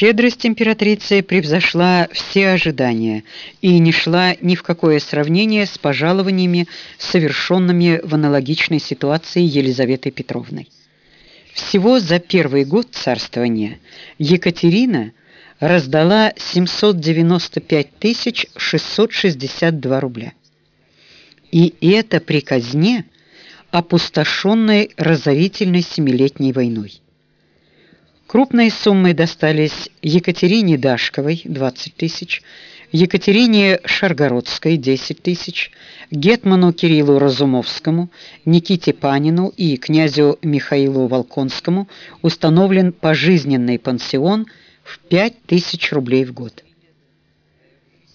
Щедрость императрицы превзошла все ожидания и не шла ни в какое сравнение с пожалованиями, совершенными в аналогичной ситуации Елизаветой Петровной. Всего за первый год царствования Екатерина раздала 795 662 рубля. И это при казне, опустошенной разорительной семилетней войной. Крупные суммы достались Екатерине Дашковой 20 тысяч, Екатерине Шаргородской 10 тысяч, гетману Кириллу Разумовскому, Никите Панину и князю Михаилу Волконскому установлен пожизненный пансион в 5 тысяч рублей в год.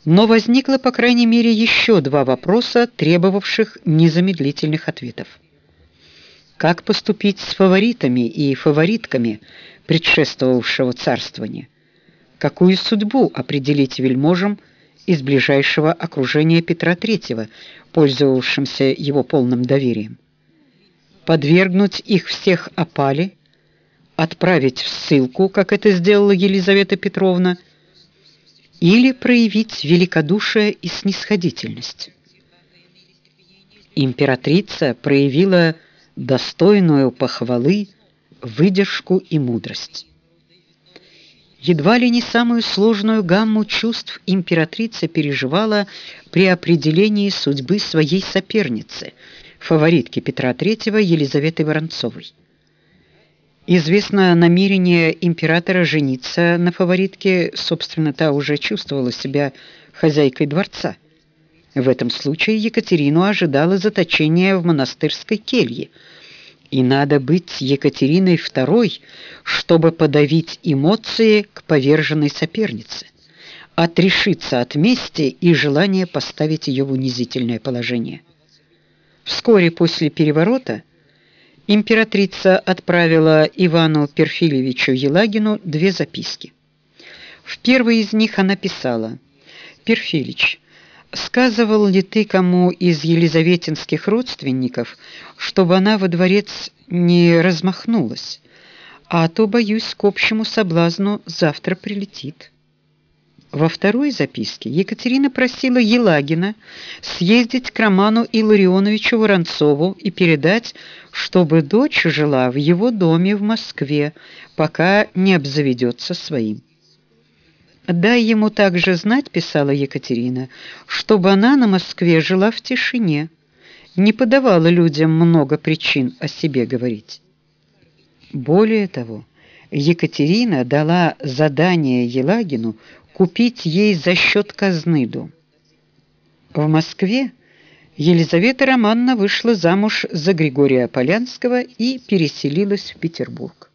Но возникло, по крайней мере, еще два вопроса, требовавших незамедлительных ответов. Как поступить с фаворитами и фаворитками – предшествовавшего царствования. Какую судьбу определить вельможам из ближайшего окружения Петра III, пользовавшимся его полным доверием? Подвергнуть их всех опале, отправить в ссылку, как это сделала Елизавета Петровна, или проявить великодушие и снисходительность? Императрица проявила достойную похвалы выдержку и мудрость. Едва ли не самую сложную гамму чувств императрица переживала при определении судьбы своей соперницы, фаворитки Петра III Елизаветы Воронцовой. Известно намерение императора жениться на фаворитке, собственно, та уже чувствовала себя хозяйкой дворца. В этом случае Екатерину ожидало заточение в монастырской келье – и надо быть Екатериной II, чтобы подавить эмоции к поверженной сопернице, отрешиться от мести и желания поставить ее в унизительное положение. Вскоре после переворота императрица отправила Ивану Перфильевичу Елагину две записки. В первой из них она писала: "Перфилич, Сказывал ли ты кому из елизаветинских родственников, чтобы она во дворец не размахнулась? А то боюсь, к общему соблазну завтра прилетит. Во второй записке Екатерина просила Елагина съездить к Роману Илларионовичу Воронцову и передать, чтобы дочь жила в его доме в Москве, пока не обзаведется своим. Дай ему также знать, писала Екатерина, чтобы она на Москве жила в тишине, не подавала людям много причин о себе говорить. Более того, Екатерина дала задание Елагину купить ей за счет казны дом. В Москве Елизавета Романовна вышла замуж за Григория Полянского и переселилась в Петербург.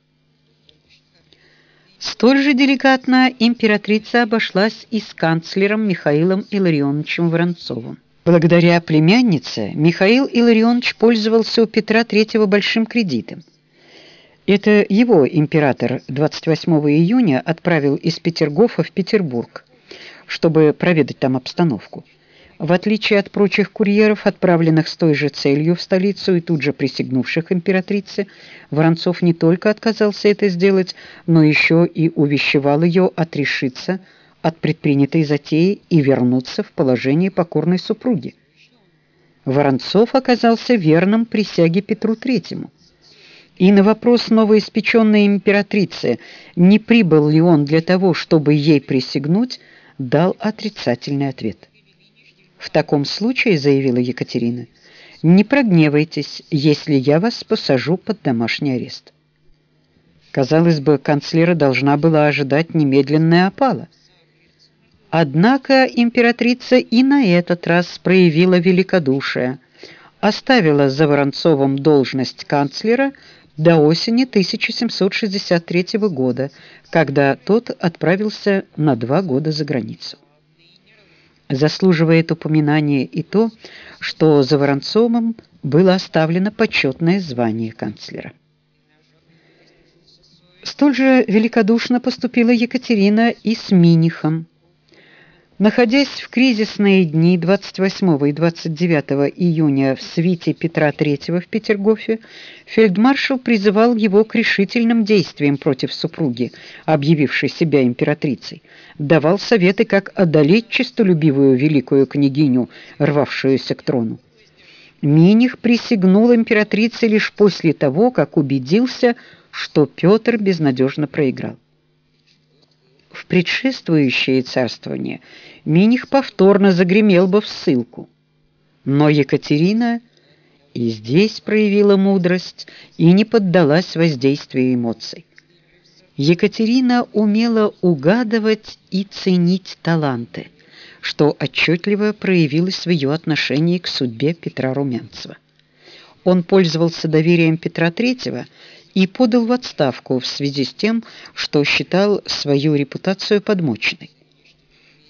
Столь же деликатно императрица обошлась и с канцлером Михаилом Илларионовичем Воронцовым. Благодаря племяннице Михаил Илларионович пользовался у Петра III большим кредитом. Это его император 28 июня отправил из Петергофа в Петербург, чтобы проведать там обстановку. В отличие от прочих курьеров, отправленных с той же целью в столицу и тут же присягнувших императрице, Воронцов не только отказался это сделать, но еще и увещевал ее отрешиться от предпринятой затеи и вернуться в положение покорной супруги. Воронцов оказался верным присяге Петру III. И на вопрос новоиспеченной императрицы, не прибыл ли он для того, чтобы ей присягнуть, дал отрицательный ответ. В таком случае, заявила Екатерина, не прогневайтесь, если я вас посажу под домашний арест. Казалось бы, канцлера должна была ожидать немедленная опала. Однако императрица и на этот раз проявила великодушие, оставила за Воронцовым должность канцлера до осени 1763 года, когда тот отправился на два года за границу. Заслуживает упоминания и то, что за Воронцовым было оставлено почетное звание канцлера. Столь же великодушно поступила Екатерина и с Минихом. Находясь в кризисные дни 28 и 29 июня в свите Петра III в Петергофе, фельдмаршал призывал его к решительным действиям против супруги, объявившей себя императрицей, давал советы, как одолеть честолюбивую великую княгиню, рвавшуюся к трону. Миних присягнул императрице лишь после того, как убедился, что Петр безнадежно проиграл. В предшествующее царствование Миних повторно загремел бы в ссылку. Но Екатерина и здесь проявила мудрость и не поддалась воздействию эмоций. Екатерина умела угадывать и ценить таланты, что отчетливо проявилось в ее отношении к судьбе Петра Румянцева. Он пользовался доверием Петра III и подал в отставку в связи с тем, что считал свою репутацию подмоченной.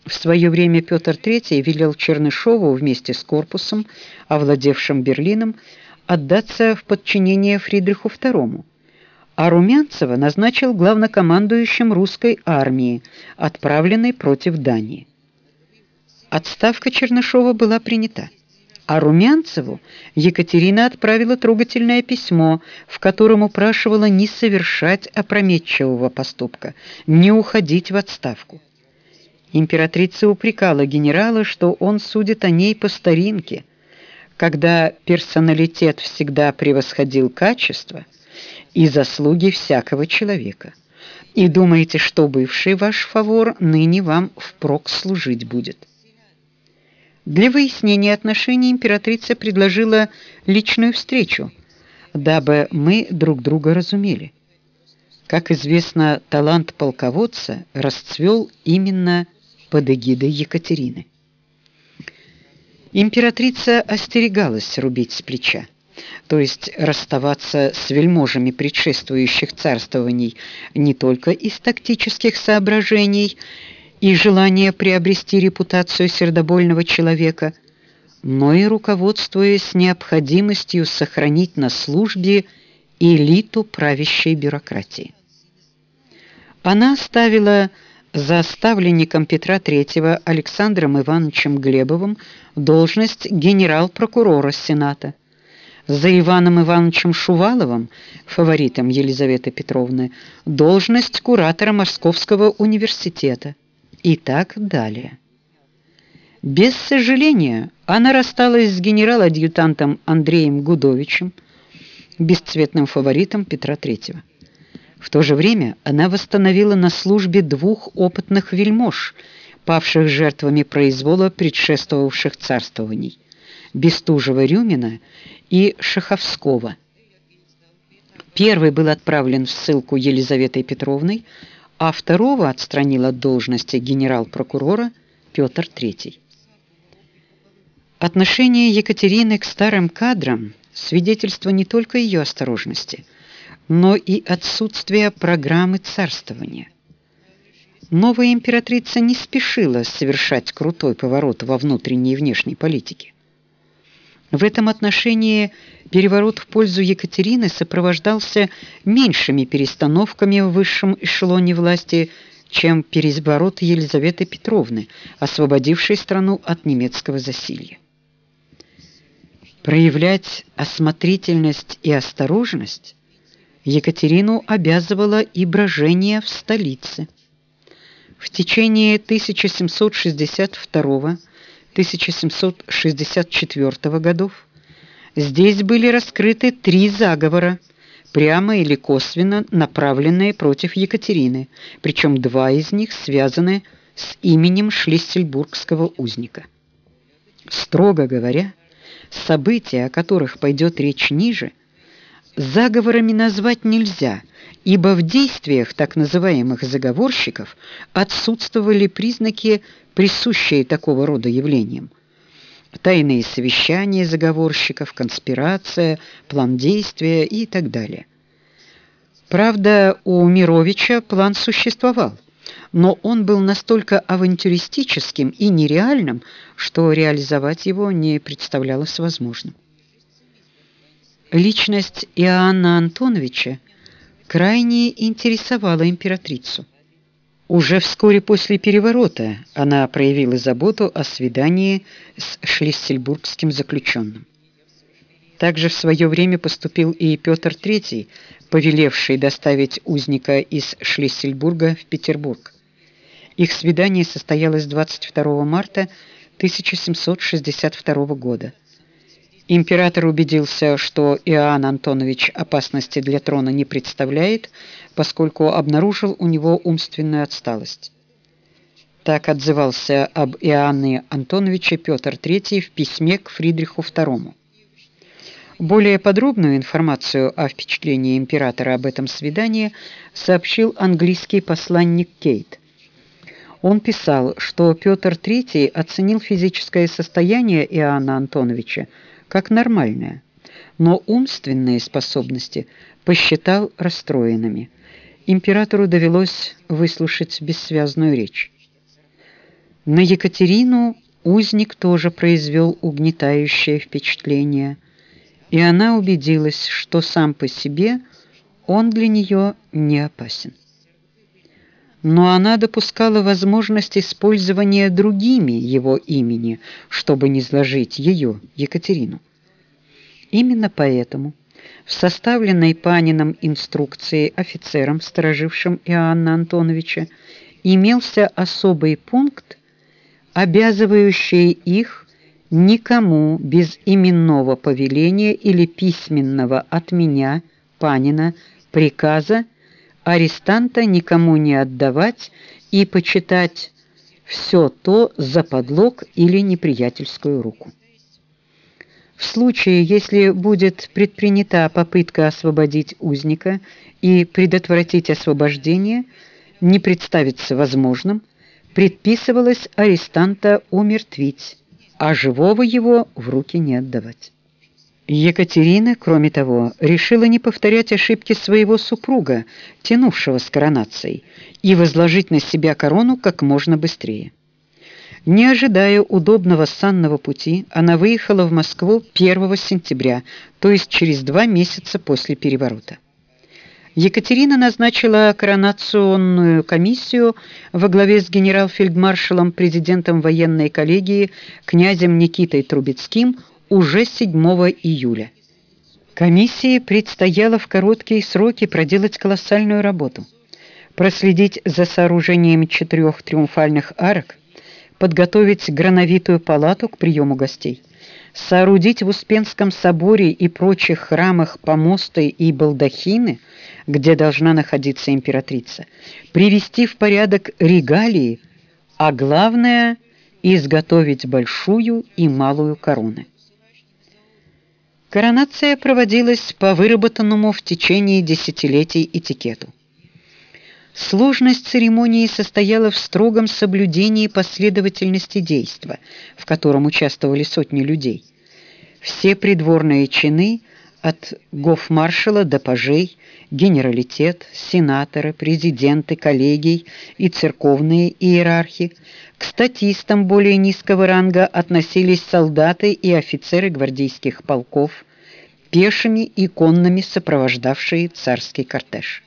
В свое время Петр III велел Чернышову вместе с корпусом, овладевшим Берлином, отдаться в подчинение Фридриху II, а Румянцева назначил главнокомандующим русской армии, отправленной против Дании. Отставка Чернышова была принята. А Румянцеву Екатерина отправила трогательное письмо, в котором упрашивала не совершать опрометчивого поступка, не уходить в отставку. Императрица упрекала генерала, что он судит о ней по старинке, когда персоналитет всегда превосходил качество и заслуги всякого человека. И думаете, что бывший ваш фавор ныне вам впрок служить будет. Для выяснения отношений императрица предложила личную встречу, дабы мы друг друга разумели. Как известно, талант полководца расцвел именно под эгидой Екатерины. Императрица остерегалась рубить с плеча, то есть расставаться с вельможами предшествующих царствований не только из тактических соображений, и желание приобрести репутацию сердобольного человека, но и руководствуясь необходимостью сохранить на службе элиту правящей бюрократии. Она ставила за ставленником Петра III Александром Ивановичем Глебовым должность генерал-прокурора Сената, за Иваном Ивановичем Шуваловым, фаворитом Елизаветы Петровны, должность куратора Московского университета и так далее. Без сожаления она рассталась с генерал-адъютантом Андреем Гудовичем, бесцветным фаворитом Петра III. В то же время она восстановила на службе двух опытных вельмож, павших жертвами произвола предшествовавших царствований Бестужева-Рюмина и Шаховского. Первый был отправлен в ссылку Елизаветой Петровной, а второго отстранил от должности генерал-прокурора Петр III. Отношение Екатерины к старым кадрам свидетельство не только ее осторожности, но и отсутствия программы царствования. Новая императрица не спешила совершать крутой поворот во внутренней и внешней политике. В этом отношении переворот в пользу Екатерины сопровождался меньшими перестановками в высшем эшелоне власти, чем переворот Елизаветы Петровны, освободившей страну от немецкого засилья. Проявлять осмотрительность и осторожность Екатерину обязывало и брожение в столице. В течение 1762 1764 годов здесь были раскрыты три заговора, прямо или косвенно направленные против Екатерины, причем два из них связаны с именем шлиссельбургского узника. Строго говоря, события, о которых пойдет речь ниже, заговорами назвать нельзя, ибо в действиях так называемых заговорщиков отсутствовали признаки, присущие такого рода явлениям. Тайные совещания заговорщиков, конспирация, план действия и так далее. Правда, у Мировича план существовал, но он был настолько авантюристическим и нереальным, что реализовать его не представлялось возможным. Личность Иоанна Антоновича крайне интересовала императрицу. Уже вскоре после переворота она проявила заботу о свидании с шлиссельбургским заключенным. Также в свое время поступил и Петр III, повелевший доставить узника из Шлиссельбурга в Петербург. Их свидание состоялось 22 марта 1762 года. Император убедился, что Иоанн Антонович опасности для трона не представляет, поскольку обнаружил у него умственную отсталость. Так отзывался об Иоанне Антоновиче Петр III в письме к Фридриху II. Более подробную информацию о впечатлении императора об этом свидании сообщил английский посланник Кейт. Он писал, что Петр III оценил физическое состояние Иоанна Антоновича как нормальное, но умственные способности посчитал расстроенными. Императору довелось выслушать бессвязную речь. На Екатерину узник тоже произвел угнетающее впечатление, и она убедилась, что сам по себе он для нее не опасен. Но она допускала возможность использования другими его имени, чтобы не сложить ее, Екатерину. Именно поэтому в составленной Панином инструкции офицерам, сторожившим Иоанна Антоновича, имелся особый пункт, обязывающий их никому без именного повеления или письменного от меня, Панина, приказа арестанта никому не отдавать и почитать все то за подлог или неприятельскую руку. В случае, если будет предпринята попытка освободить узника и предотвратить освобождение, не представится возможным, предписывалось арестанта умертвить, а живого его в руки не отдавать. Екатерина, кроме того, решила не повторять ошибки своего супруга, тянувшего с коронацией, и возложить на себя корону как можно быстрее. Не ожидая удобного санного пути, она выехала в Москву 1 сентября, то есть через два месяца после переворота. Екатерина назначила коронационную комиссию во главе с генерал-фельдмаршалом, президентом военной коллегии князем Никитой Трубецким уже 7 июля. Комиссии предстояло в короткие сроки проделать колоссальную работу. Проследить за сооружением четырех триумфальных арок, подготовить грановитую палату к приему гостей, соорудить в Успенском соборе и прочих храмах помосты и балдахины, где должна находиться императрица, привести в порядок регалии, а главное изготовить большую и малую короны. Коронация проводилась по выработанному в течение десятилетий этикету. Сложность церемонии состояла в строгом соблюдении последовательности действа, в котором участвовали сотни людей. Все придворные чины от гофмаршала до пажей, генералитет, сенаторы, президенты коллегий и церковные иерархи, к статистам более низкого ранга относились солдаты и офицеры гвардейских полков, пешими и конными сопровождавшие царский кортеж.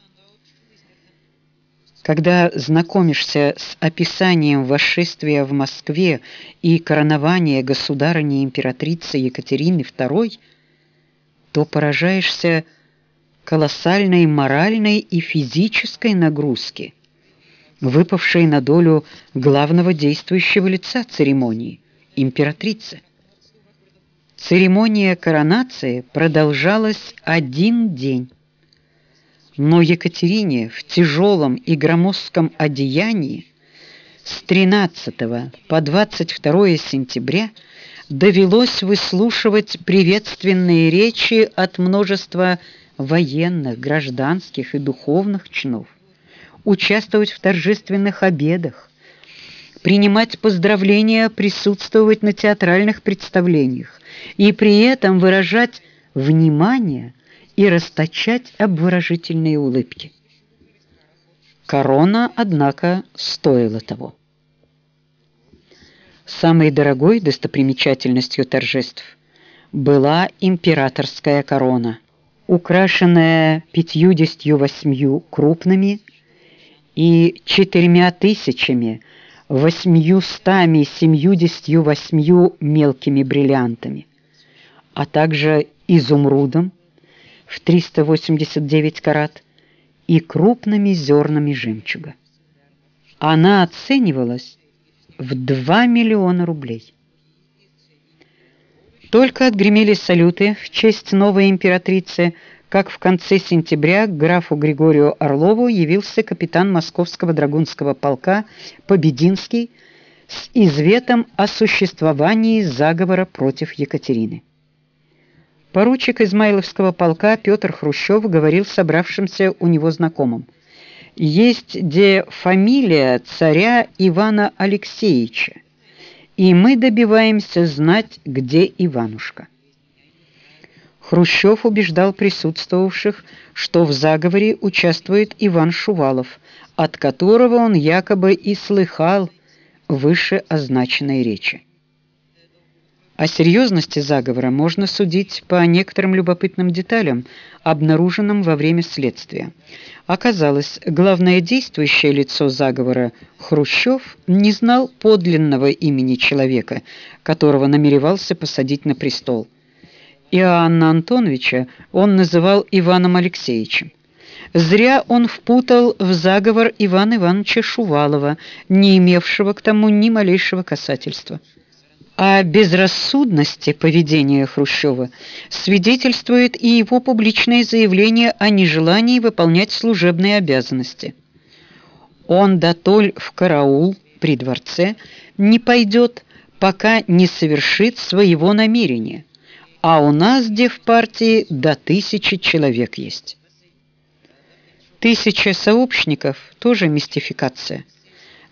Когда знакомишься с описанием восшествия в Москве и коронования государыни-императрицы Екатерины II, то поражаешься колоссальной моральной и физической нагрузки, выпавшей на долю главного действующего лица церемонии императрицы. Церемония коронации продолжалась один день но Екатерине в тяжелом и громоздком одеянии с 13 по 22 сентября довелось выслушивать приветственные речи от множества военных, гражданских и духовных чинов, участвовать в торжественных обедах, принимать поздравления, присутствовать на театральных представлениях и при этом выражать внимание – и расточать обворожительные улыбки. Корона, однако, стоила того. Самой дорогой достопримечательностью торжеств была императорская корона, украшенная пятьюдесятью восьмью крупными и четырьмя тысячами восьмьюстами семьюдесятью восьмью мелкими бриллиантами, а также изумрудом в 389 карат и крупными зернами жемчуга. Она оценивалась в 2 миллиона рублей. Только отгремели салюты в честь новой императрицы, как в конце сентября к графу Григорию Орлову явился капитан Московского драгунского полка Побединский с изветом о существовании заговора против Екатерины. Поручик Измайловского полка Петр Хрущев говорил собравшимся у него знакомым: "Есть где фамилия царя Ивана Алексеевича, и мы добиваемся знать, где Иванушка". Хрущев убеждал присутствовавших, что в заговоре участвует Иван Шувалов, от которого он якобы и слыхал выше означенной речи. О серьезности заговора можно судить по некоторым любопытным деталям, обнаруженным во время следствия. Оказалось, главное действующее лицо заговора Хрущев не знал подлинного имени человека, которого намеревался посадить на престол. Иоанна Антоновича он называл Иваном Алексеевичем. Зря он впутал в заговор Ивана Ивановича Шувалова, не имевшего к тому ни малейшего касательства. О безрассудности поведения Хрущева свидетельствует и его публичное заявление о нежелании выполнять служебные обязанности. Он дотоль в караул при дворце не пойдет, пока не совершит своего намерения а у нас где в партии до тысячи человек есть. Тысяча сообщников тоже мистификация.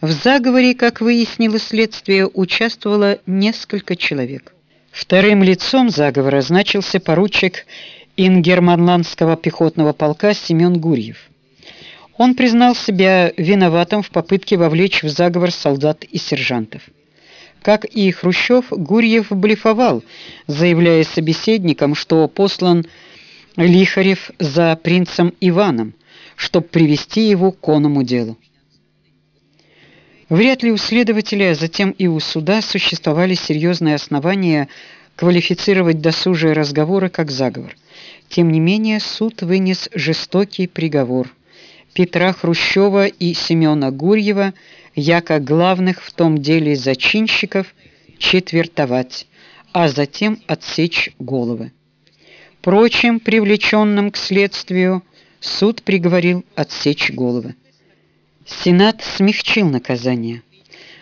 В заговоре, как выяснило следствие, участвовало несколько человек. Вторым лицом заговора значился поручик Ингерманландского пехотного полка Семен Гурьев. Он признал себя виноватым в попытке вовлечь в заговор солдат и сержантов. Как и Хрущев, Гурьев блефовал, заявляя собеседникам, что послан Лихарев за принцем Иваном, чтобы привести его к конному делу. Вряд ли у следователя, а затем и у суда существовали серьезные основания квалифицировать досужие разговоры как заговор. Тем не менее, суд вынес жестокий приговор. Петра Хрущева и Семена Гурьева – яко главных в том деле зачинщиков четвертовать, а затем отсечь головы. Прочим привлеченным к следствию суд приговорил отсечь головы. Сенат смягчил наказание.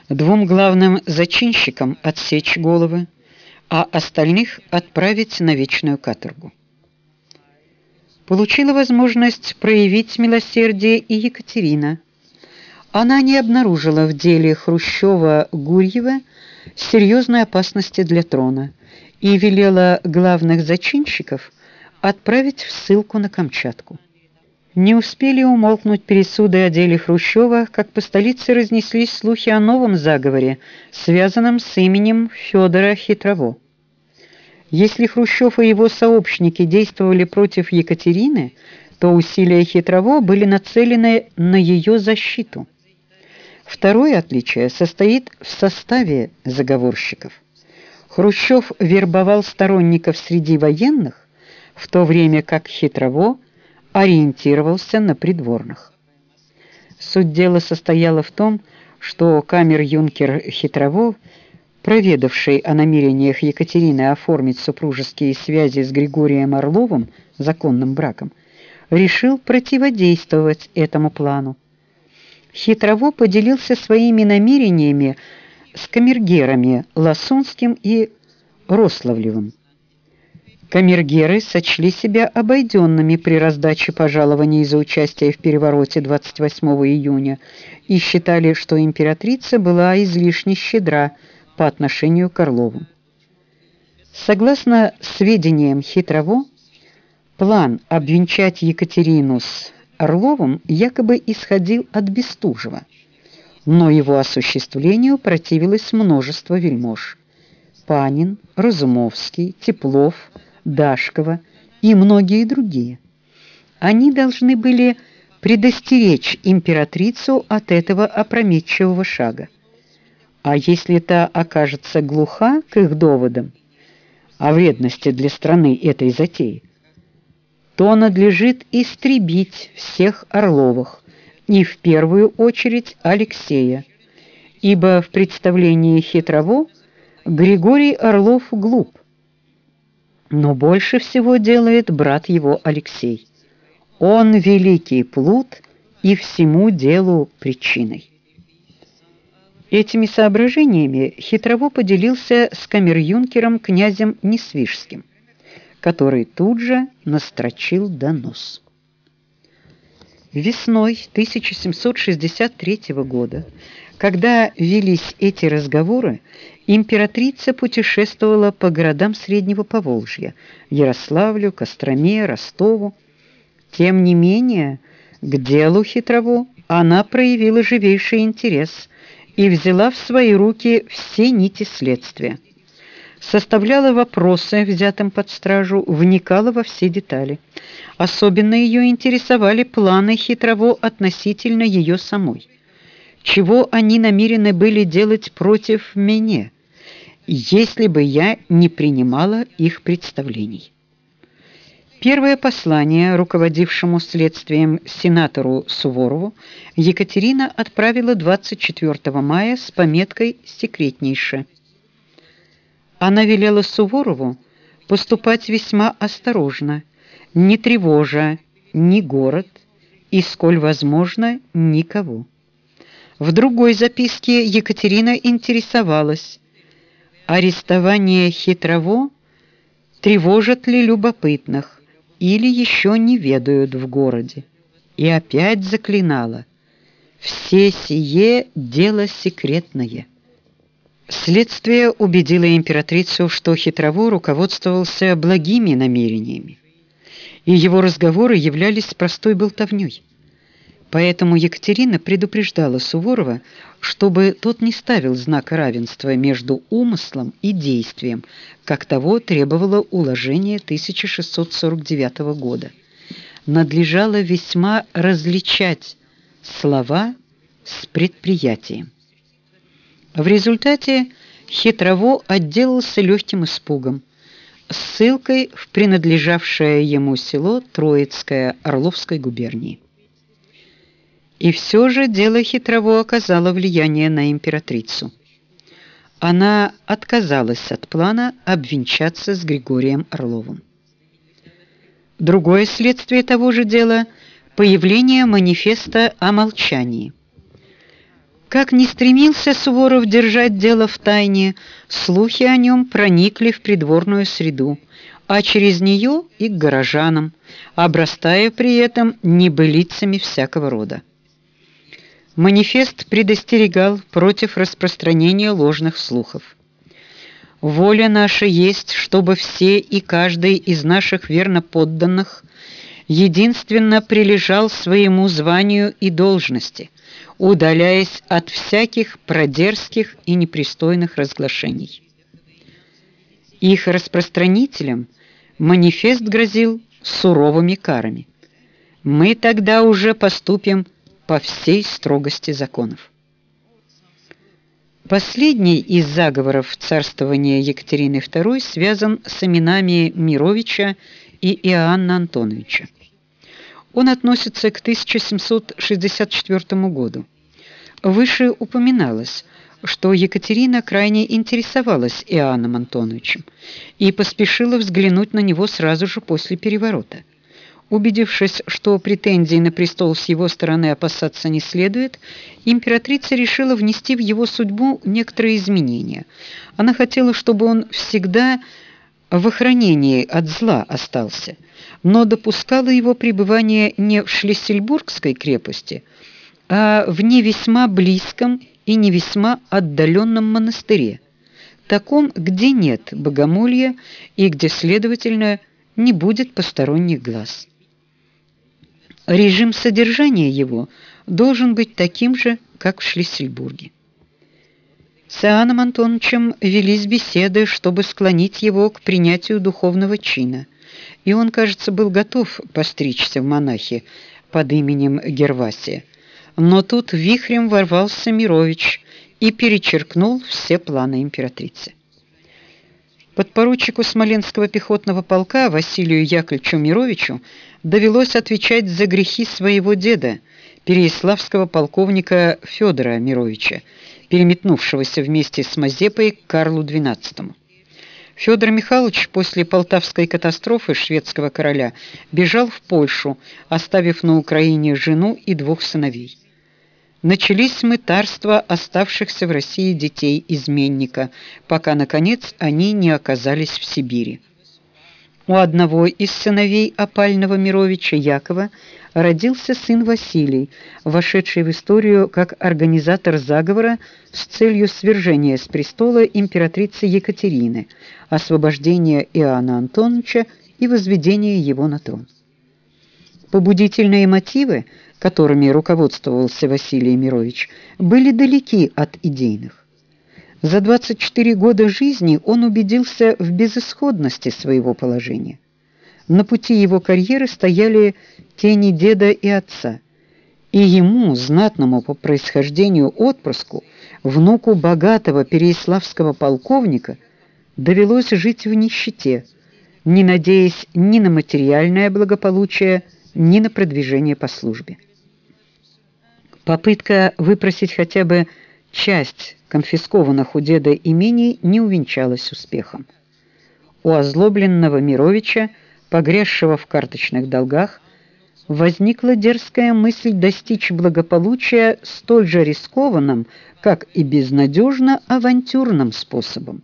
Двум главным зачинщикам отсечь головы, а остальных отправить на вечную каторгу. Получила возможность проявить милосердие и Екатерина, она не обнаружила в деле Хрущева-Гурьева серьезной опасности для трона и велела главных зачинщиков отправить в ссылку на Камчатку. Не успели умолкнуть пересуды о деле Хрущева, как по столице разнеслись слухи о новом заговоре, связанном с именем Федора Хитрово. Если Хрущев и его сообщники действовали против Екатерины, то усилия Хитрово были нацелены на ее защиту. Второе отличие состоит в составе заговорщиков. Хрущев вербовал сторонников среди военных, в то время как Хитрово ориентировался на придворных. Суть дела состояла в том, что камер-юнкер Хитрово, проведавший о намерениях Екатерины оформить супружеские связи с Григорием Орловым законным браком, решил противодействовать этому плану. Хитрово поделился своими намерениями с камергерами Лосунским и Рославлевым. Камергеры сочли себя обойденными при раздаче пожалований за участие в перевороте 28 июня и считали, что императрица была излишне щедра по отношению к Орлову. Согласно сведениям Хитрово, план обвенчать Екатерину с Орловым якобы исходил от Бестужева, но его осуществлению противилось множество вельмож. Панин, Разумовский, Теплов, Дашкова и многие другие. Они должны были предостеречь императрицу от этого опрометчивого шага. А если та окажется глуха к их доводам о вредности для страны этой затеи, то надлежит истребить всех Орловых и в первую очередь Алексея, ибо в представлении Хитрово Григорий Орлов глуп, но больше всего делает брат его Алексей. Он великий плут и всему делу причиной. Этими соображениями Хитрово поделился с камер-юнкером князем Несвижским, который тут же настрочил донос. Весной 1763 года, когда велись эти разговоры, императрица путешествовала по городам Среднего Поволжья: Ярославлю, Костроме, Ростову. Тем не менее, к делу Хитрово она проявила живейший интерес и взяла в свои руки все нити следствия. Составляла вопросы взятым под стражу, вникала во все детали. Особенно ее интересовали планы Хитрово относительно ее самой. Чего они намерены были делать против меня, если бы я не принимала их представлений. Первое послание руководившему следствием сенатору Суворову Екатерина отправила 24 мая с пометкой «Секретнейше». Она велела Суворову поступать весьма осторожно, не тревожа ни город и, сколь возможно, никого. В другой записке Екатерина интересовалась, арестование хитрово тревожит ли любопытных, или еще не ведают в городе. И опять заклинала: все сие дело секретное. Следствие убедило императрицу, что Хитрово руководствовался благими намерениями, и его разговоры являлись простой болтовнёй. Поэтому Екатерина предупреждала Суворова, чтобы тот не ставил знак равенства между умыслом и действием, как того требовало уложение 1649 года. Надлежало весьма различать слова с предприятием. В результате Хитрово отделался легким испугом, ссылкой в принадлежавшее ему село Троицкое Орловской губернии. И все же дело хитрово оказало влияние на императрицу. Она отказалась от плана обвенчаться с Григорием Орловым. Другое следствие того же дела появление манифеста о молчании. Как ни стремился Суворов держать дело в тайне, слухи о нем проникли в придворную среду, а через нее и к горожанам, обрастая при этом небылицами всякого рода. Манифест предостерегал против распространения ложных слухов. Воля наша есть, чтобы все и каждый из наших верноподданных единственно прилежал своему званию и должности, удаляясь от всяких продерзких и непристойных разглашений. Их распространителям манифест грозил суровыми карами. Мы тогда уже поступим по всей строгости законов. Последний из заговоров царствования Екатерины II связан с именами Мировича и Иоанна Антоновича. Он относится к 1764 году. Выше упоминалось, что Екатерина крайне интересовалась Иоанном Антоновичем и поспешила взглянуть на него сразу же после переворота. Убедившись, что претензий на престол с его стороны опасаться не следует, императрица решила внести в его судьбу некоторые изменения. Она хотела, чтобы он всегда в охранении от зла остался, но допускала его пребывание не в Шлиссельбургской крепости, а в не весьма близком и не весьма отдаленном монастыре, таком, где нет богомолья и где, следовательно, не будет посторонних глаз. Режим содержания его должен быть таким же, как в Шлиссельбурге. С Иоанном Антоновичем велись беседы, чтобы склонить его к принятию духовного чина, и он, кажется, был готов постричься в монахи, под именем Гервасия. Но тут вихрем ворвался Мирович и перечеркнул все планы императрицы. Подпоручику Смоленского пехотного полка Василию Яковлевичу Мировичу довелось отвечать за грехи своего деда, переяславского полковника Федора Мировича, переметнувшегося вместе с Мазепой к Карлу XII. Федор Михайлович после Полтавской катастрофы шведского короля бежал в Польшу, оставив на Украине жену и двух сыновей начались мытарства оставшихся в России детей изменника, пока наконец они не оказались в Сибири. У одного из сыновей опального Мировича Якова родился сын Василий, вошедший в историю как организатор заговора с целью свержения с престола императрицы Екатерины, освобождения Иоанна Антоновича и возведения его на трон. Побудительные мотивы которыми руководствовался Василий Мирович, были далеки от идейных. За 24 года жизни он убедился в безысходности своего положения. На пути его карьеры стояли тени деда и отца. И ему, знатному по происхождению отпрыску, внуку богатого переяславского полковника, довелось жить в нищете, не надеясь ни на материальное благополучие, ни на продвижение по службе. Попытка выпросить хотя бы часть конфискованных у деда имений не увенчалась успехом. У озлобленного Мировича, погрязшего в карточных долгах, возникла дерзкая мысль достичь благополучия столь же рискованным, как и безнадежно авантюрным способом.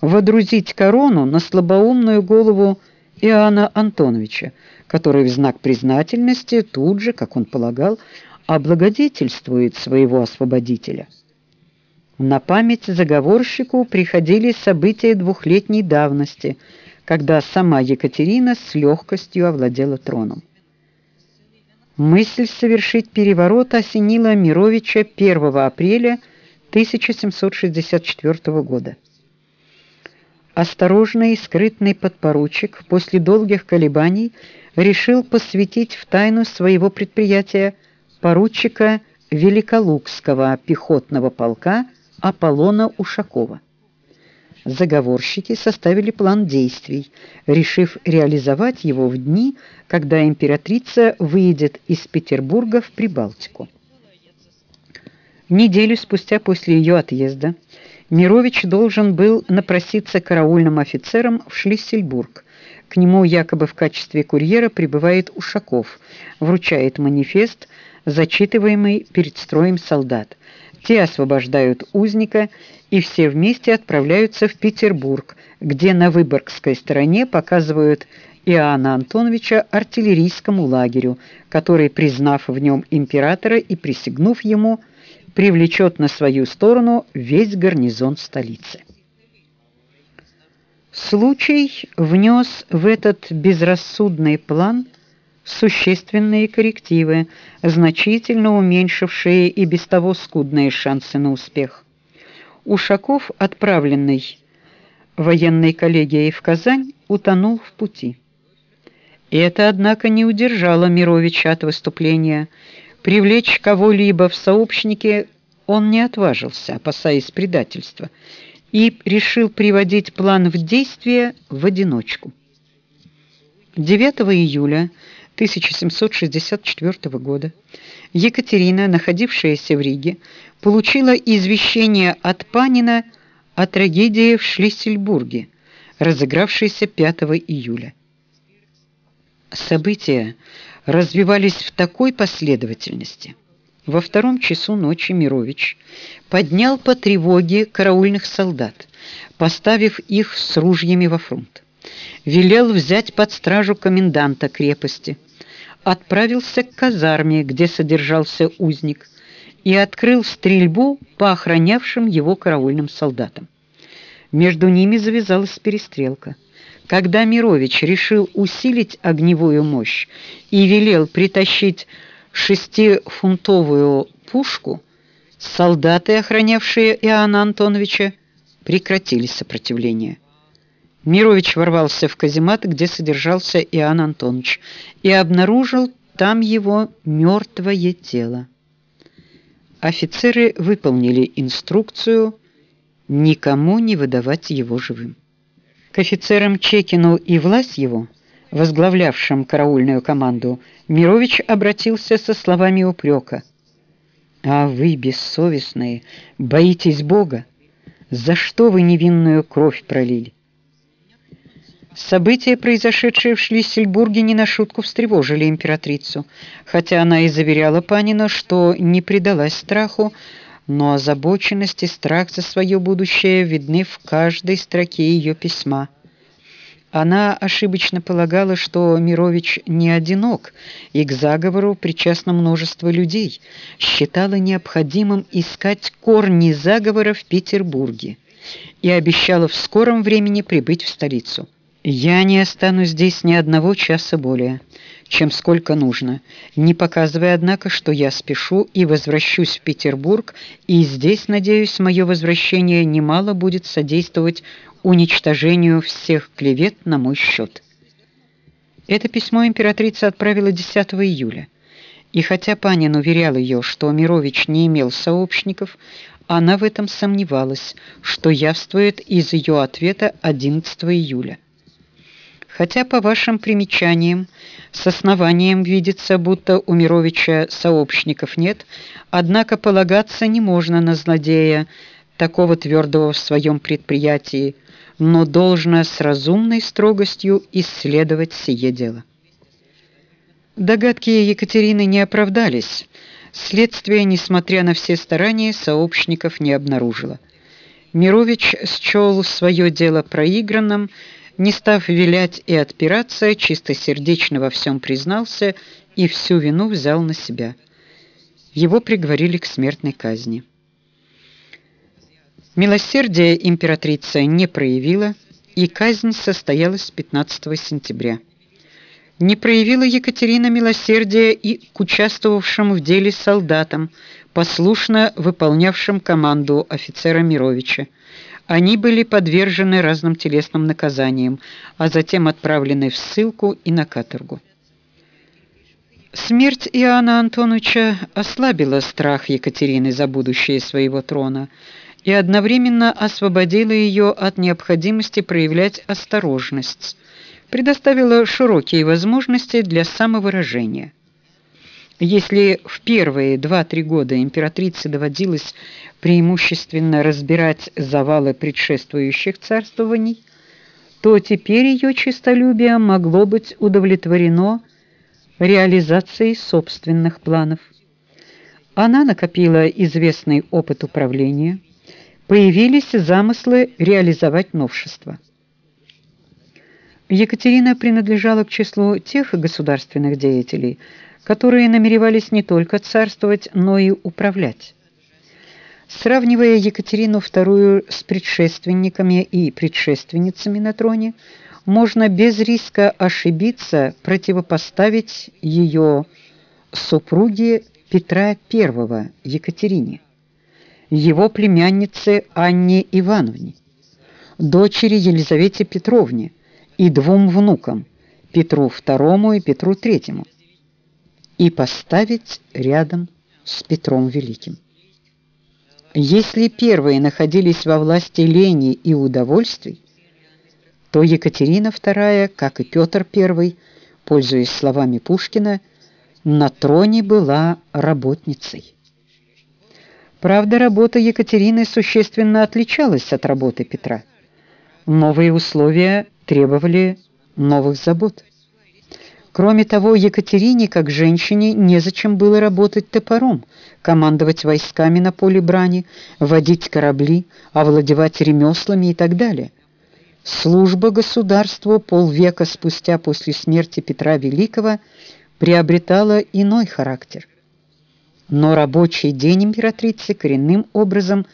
Водрузить корону на слабоумную голову Иоанна Антоновича, который в знак признательности тут же, как он полагал, облагодетельствует своего освободителя. На память заговорщику приходили события двухлетней давности, когда сама Екатерина с легкостью овладела троном. Мысль совершить переворот осенила Мировича 1 апреля 1764 года. Осторожный и скрытный подпоручик после долгих колебаний решил посвятить в тайну своего предприятия поручика Великолукского пехотного полка Аполлона Ушакова. Заговорщики составили план действий, решив реализовать его в дни, когда императрица выедет из Петербурга в Прибалтику. Неделю спустя после ее отъезда Мирович должен был напроситься караульным офицером в Шлиссельбург. К нему якобы в качестве курьера прибывает Ушаков, вручает манифест зачитываемый перед строем солдат. Те освобождают узника, и все вместе отправляются в Петербург, где на Выборгской стороне показывают Иоанна Антоновича артиллерийскому лагерю, который, признав в нем императора и присягнув ему, привлечет на свою сторону весь гарнизон столицы. Случай внес в этот безрассудный план – существенные коррективы, значительно уменьшившие и без того скудные шансы на успех. Ушаков, отправленный военной коллегией в Казань, утонул в пути. Это, однако, не удержало Мировича от выступления. Привлечь кого-либо в сообщники он не отважился, опасаясь предательства, и решил приводить план в действие в одиночку. 9 июля 1764 года Екатерина, находившаяся в Риге, получила извещение от Панина о трагедии в Шлиссельбурге, разыгравшейся 5 июля. События развивались в такой последовательности. Во втором часу ночи Мирович поднял по тревоге караульных солдат, поставив их с ружьями во фронт велел взять под стражу коменданта крепости, отправился к казарме, где содержался узник, и открыл стрельбу по охранявшим его караульным солдатам. Между ними завязалась перестрелка. Когда Мирович решил усилить огневую мощь и велел притащить шестифунтовую пушку, солдаты, охранявшие Иоанна Антоновича, прекратили сопротивление. Мирович ворвался в каземат, где содержался Иоанн Антонович, и обнаружил там его мертвое тело. Офицеры выполнили инструкцию никому не выдавать его живым. К офицерам Чекину и власть его, возглавлявшим караульную команду, Мирович обратился со словами упрека. «А вы, бессовестные, боитесь Бога? За что вы невинную кровь пролили?» События, произошедшие в Шлиссельбурге, не на шутку встревожили императрицу, хотя она и заверяла Панина, что не предалась страху, но озабоченность и страх за свое будущее видны в каждой строке ее письма. Она ошибочно полагала, что Мирович не одинок, и к заговору причастно множество людей, считала необходимым искать корни заговора в Петербурге и обещала в скором времени прибыть в столицу. Я не останусь здесь ни одного часа более, чем сколько нужно, не показывая, однако, что я спешу и возвращусь в Петербург, и здесь, надеюсь, мое возвращение немало будет содействовать уничтожению всех клевет на мой счет. Это письмо императрица отправила 10 июля. И хотя Панин уверял ее, что Мирович не имел сообщников, она в этом сомневалась, что явствует из ее ответа 11 июля. Хотя по вашим примечаниям с основанием видится, будто у Мировича сообщников нет, однако полагаться не можно на злодея, такого твердого в своем предприятии, но должно с разумной строгостью исследовать сие дело. Догадки Екатерины не оправдались. Следствие, несмотря на все старания, сообщников не обнаружило. Мирович счел свое дело проигранным не став вилять и отпираться, чистосердечно во всем признался и всю вину взял на себя. Его приговорили к смертной казни. Милосердие императрица не проявила, и казнь состоялась 15 сентября. Не проявила Екатерина милосердия и к участвовавшим в деле солдатам, послушно выполнявшим команду офицера Мировича. Они были подвержены разным телесным наказаниям, а затем отправлены в ссылку и на каторгу. Смерть Иоанна Антоновича ослабила страх Екатерины за будущее своего трона и одновременно освободила ее от необходимости проявлять осторожность, предоставила широкие возможности для самовыражения. Если в первые 2-3 года императрице доводилось преимущественно разбирать завалы предшествующих царствований, то теперь ее честолюбие могло быть удовлетворено реализацией собственных планов. Она накопила известный опыт управления, появились замыслы реализовать новшества. Екатерина принадлежала к числу тех государственных деятелей, которые намеревались не только царствовать, но и управлять. Сравнивая Екатерину II с предшественниками и предшественницами на троне, можно без риска ошибиться противопоставить ее супруге Петра I Екатерине, его племяннице Анне Ивановне, дочери Елизавете Петровне и двум внукам Петру II и Петру III и поставить рядом с Петром Великим. Если первые находились во власти лени и удовольствий, то Екатерина II, как и Петр I, пользуясь словами Пушкина, на троне была работницей. Правда, работа Екатерины существенно отличалась от работы Петра. Новые условия требовали новых забот. Кроме того, Екатерине, как женщине, незачем было работать топором, командовать войсками на поле брани, водить корабли, овладевать ремеслами и так далее. Служба государству полвека спустя после смерти Петра Великого приобретала иной характер. Но рабочий день императрицы коренным образом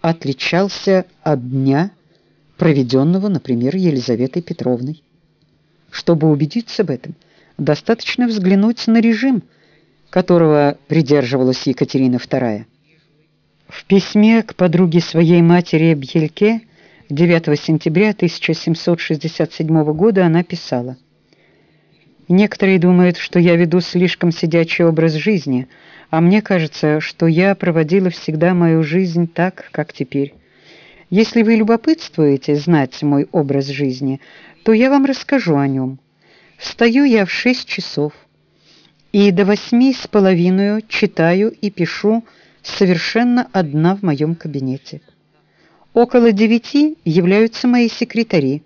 отличался от дня, проведенного, например, Елизаветой Петровной. Чтобы убедиться в этом, достаточно взглянуть на режим, которого придерживалась Екатерина II. В письме к подруге своей матери Бьельке 9 сентября 1767 года она писала Некоторые думают, что я веду слишком сидячий образ жизни, а мне кажется, что я проводила всегда мою жизнь так, как теперь. Если вы любопытствуете знать мой образ жизни, то я вам расскажу о нем. Встаю я в шесть часов и до восьми с половиной читаю и пишу совершенно одна в моем кабинете. Около девяти являются мои секретари,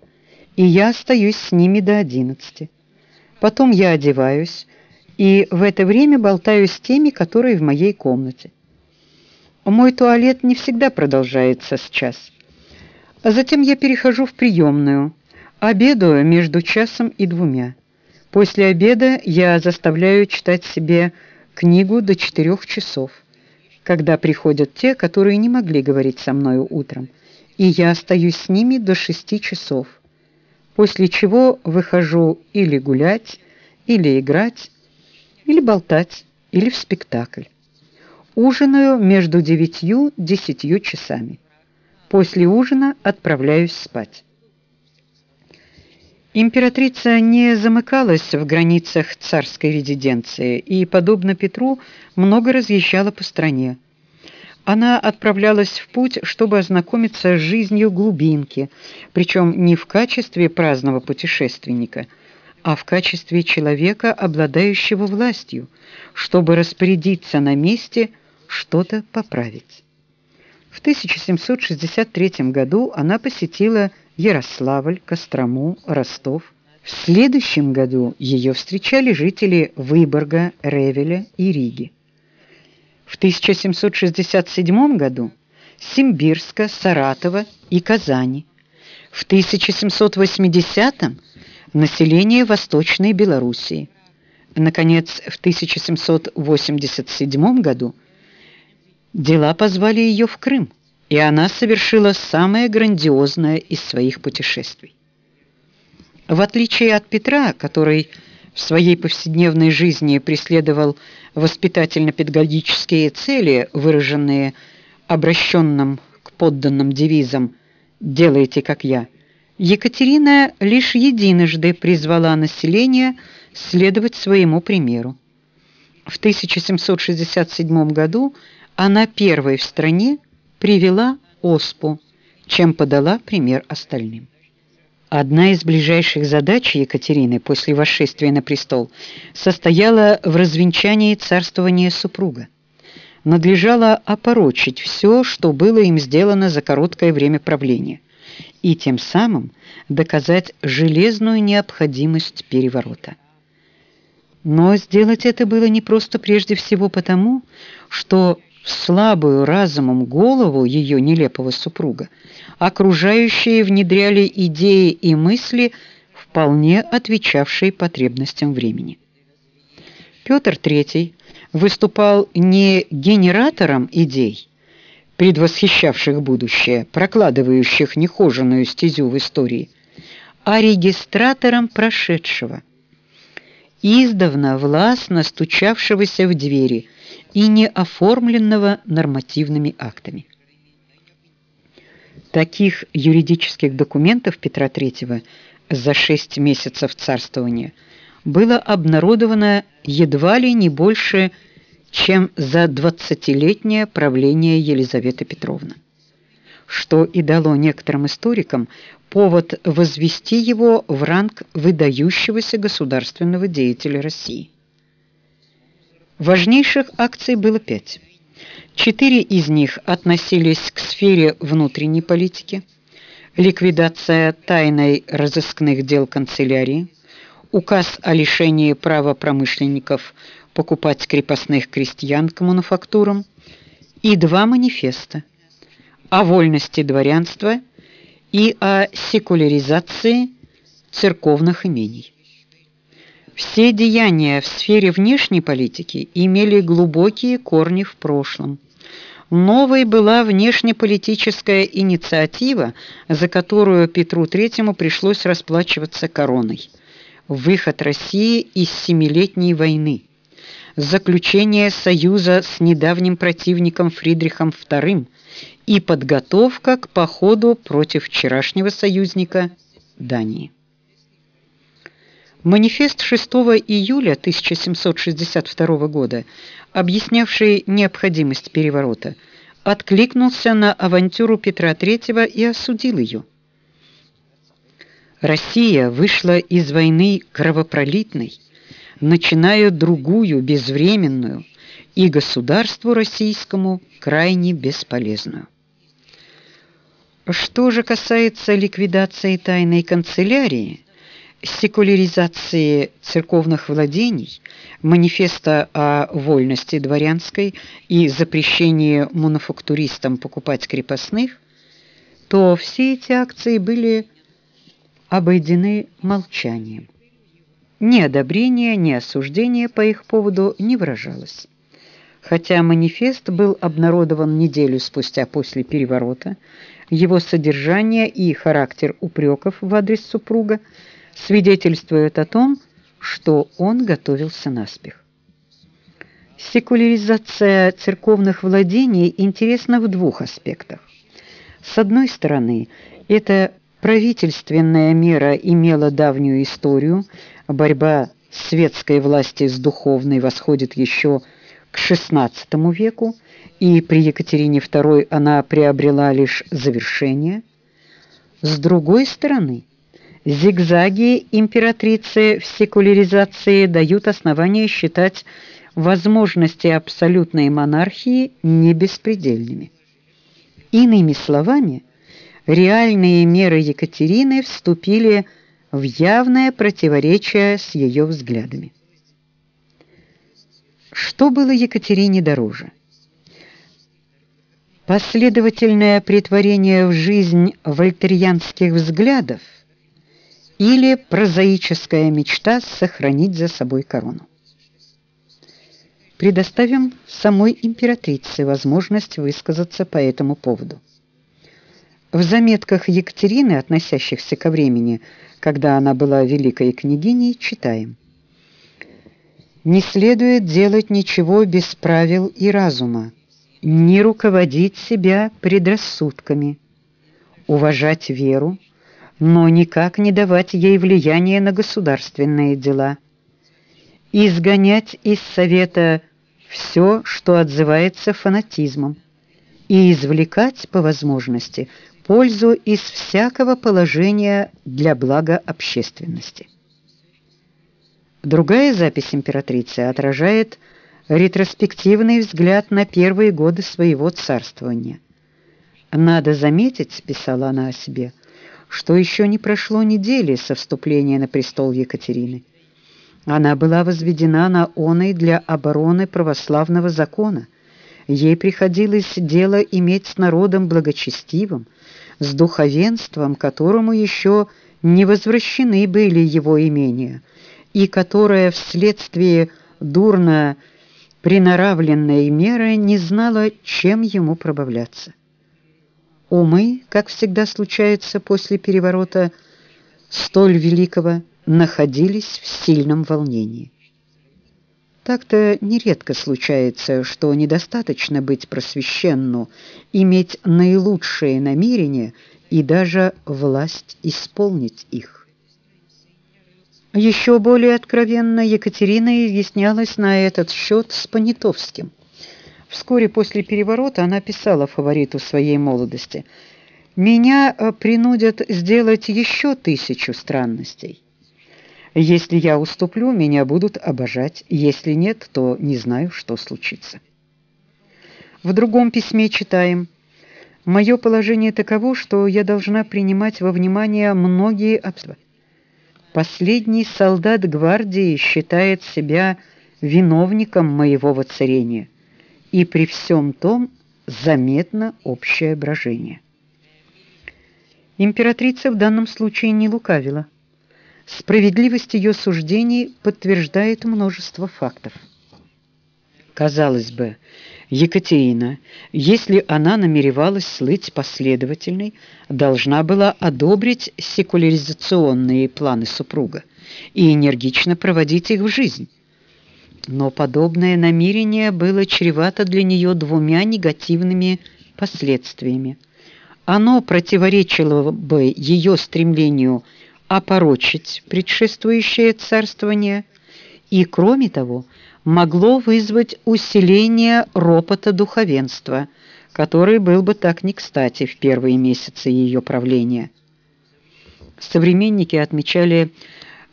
и я остаюсь с ними до одиннадцати. Потом я одеваюсь и в это время болтаю с теми, которые в моей комнате. Мой туалет не всегда продолжается с час. А затем я перехожу в приемную, обедаю между часом и двумя. После обеда я заставляю читать себе книгу до четырех часов, когда приходят те, которые не могли говорить со мною утром, и я остаюсь с ними до шести часов, после чего выхожу или гулять, или играть, или болтать, или в спектакль. Ужинаю между девятью и десятью часами. После ужина отправляюсь спать. Императрица не замыкалась в границах царской резиденции и, подобно Петру, много разъезжала по стране. Она отправлялась в путь, чтобы ознакомиться с жизнью глубинки, причем не в качестве праздного путешественника, а в качестве человека, обладающего властью, чтобы распорядиться на месте, что-то поправить. В 1763 году она посетила Ярославль, Кострому, Ростов. В следующем году ее встречали жители Выборга, Ревеля и Риги. В 1767 году Симбирска, Саратова и Казани. В 1780 население Восточной Белоруссии. Наконец, в 1787 году Дела позвали ее в Крым, и она совершила самое грандиозное из своих путешествий. В отличие от Петра, который в своей повседневной жизни преследовал воспитательно-педагогические цели, выраженные обращенным к подданным девизом «делайте, как я», Екатерина лишь единожды призвала население следовать своему примеру. В 1767 году она первой в стране привела оспу, чем подала пример остальным. Одна из ближайших задач Екатерины после восшествия на престол состояла в развенчании царствования супруга. Надлежало опорочить все, что было им сделано за короткое время правления, и тем самым доказать железную необходимость переворота. Но сделать это было не просто прежде всего потому, что в слабую разумом голову ее нелепого супруга окружающие внедряли идеи и мысли, вполне отвечавшие потребностям времени. Петр III выступал не генератором идей, предвосхищавших будущее, прокладывающих нехоженную стезю в истории, а регистратором прошедшего, издавна властно стучавшегося в двери – и не оформленного нормативными актами. Таких юридических документов Петра III за шесть месяцев царствования было обнародовано едва ли не больше, чем за двадцатилетнее правление Елизаветы Петровны, что и дало некоторым историкам повод возвести его в ранг выдающегося государственного деятеля России. Важнейших акций было пять. Четыре из них относились к сфере внутренней политики: ликвидация тайной разыскных дел канцелярии, указ о лишении права промышленников покупать крепостных крестьян к мануфактурам и два манифеста о вольности дворянства и о секуляризации церковных имений. Все деяния в сфере внешней политики имели глубокие корни в прошлом. Новой была внешнеполитическая инициатива, за которую Петру III пришлось расплачиваться короной. Выход России из Семилетней войны. Заключение союза с недавним противником Фридрихом II и подготовка к походу против вчерашнего союзника Дании. Манифест 6 июля 1762 года, объяснявший необходимость переворота, откликнулся на авантюру Петра III и осудил ее. Россия вышла из войны кровопролитной, начиная другую безвременную и государству российскому крайне бесполезную. Что же касается ликвидации тайной канцелярии, секуляризации церковных владений, манифеста о вольности дворянской и запрещении мануфактуристам покупать крепостных, то все эти акции были обойдены молчанием. Ни одобрения, ни осуждения по их поводу не выражалось. Хотя манифест был обнародован неделю спустя после переворота, его содержание и характер упреков в адрес супруга – свидетельствует о том, что он готовился наспех. Секуляризация церковных владений интересна в двух аспектах. С одной стороны, эта правительственная мера имела давнюю историю, борьба светской власти с духовной восходит еще к XVI веку, и при Екатерине II она приобрела лишь завершение. С другой стороны, Зигзаги императрицы в секуляризации дают основания считать возможности абсолютной монархии не беспредельными. Иными словами, реальные меры Екатерины вступили в явное противоречие с ее взглядами. Что было Екатерине дороже? Последовательное претворение в жизнь вольтерьянских взглядов – или прозаическая мечта сохранить за собой корону. Предоставим самой императрице возможность высказаться по этому поводу. В заметках Екатерины, относящихся ко времени, когда она была великой княгиней, читаем: Не следует делать ничего без правил и разума, не руководить себя предрассудками, уважать веру, но никак не давать ей влияния на государственные дела. Изгонять из совета все, что отзывается фанатизмом, и извлекать по возможности пользу из всякого положения для блага общественности. Другая запись императрицы отражает ретроспективный взгляд на первые годы своего царствования. Надо заметить, писала она о себе, что еще не прошло недели со вступления на престол Екатерины. Она была возведена на оной для обороны православного закона. Ей приходилось дело иметь с народом благочестивым, с духовенством, которому еще не возвращены были его имения, и которое вследствие дурно принаравленной меры не знало, чем ему пробавляться. Умы, как всегда случается после переворота столь великого, находились в сильном волнении. Так-то нередко случается, что недостаточно быть просвещенну, иметь наилучшие намерения и даже власть исполнить их. Еще более откровенно Екатерина изъяснялась на этот счет с Понятовским – Вскоре после переворота она писала фавориту своей молодости: "Меня э, принудят сделать еще тысячу странностей. Если я уступлю, меня будут обожать, если нет, то не знаю, что случится". В другом письме читаем: «Мое положение таково, что я должна принимать во внимание многие обстоятельства. Последний солдат гвардии считает себя виновником моего воцарения и при всем том заметно общее брожение. Императрица в данном случае не лукавила. Справедливость ее суждений подтверждает множество фактов. Казалось бы, Екатерина, если она намеревалась слыть последовательной, должна была одобрить секуляризационные планы супруга и энергично проводить их в жизнь. Но подобное намерение было чревато для нее двумя негативными последствиями. Оно противоречило бы ее стремлению опорочить предшествующее царствование и, кроме того, могло вызвать усиление ропота духовенства, который был бы так не кстати в первые месяцы ее правления. Современники отмечали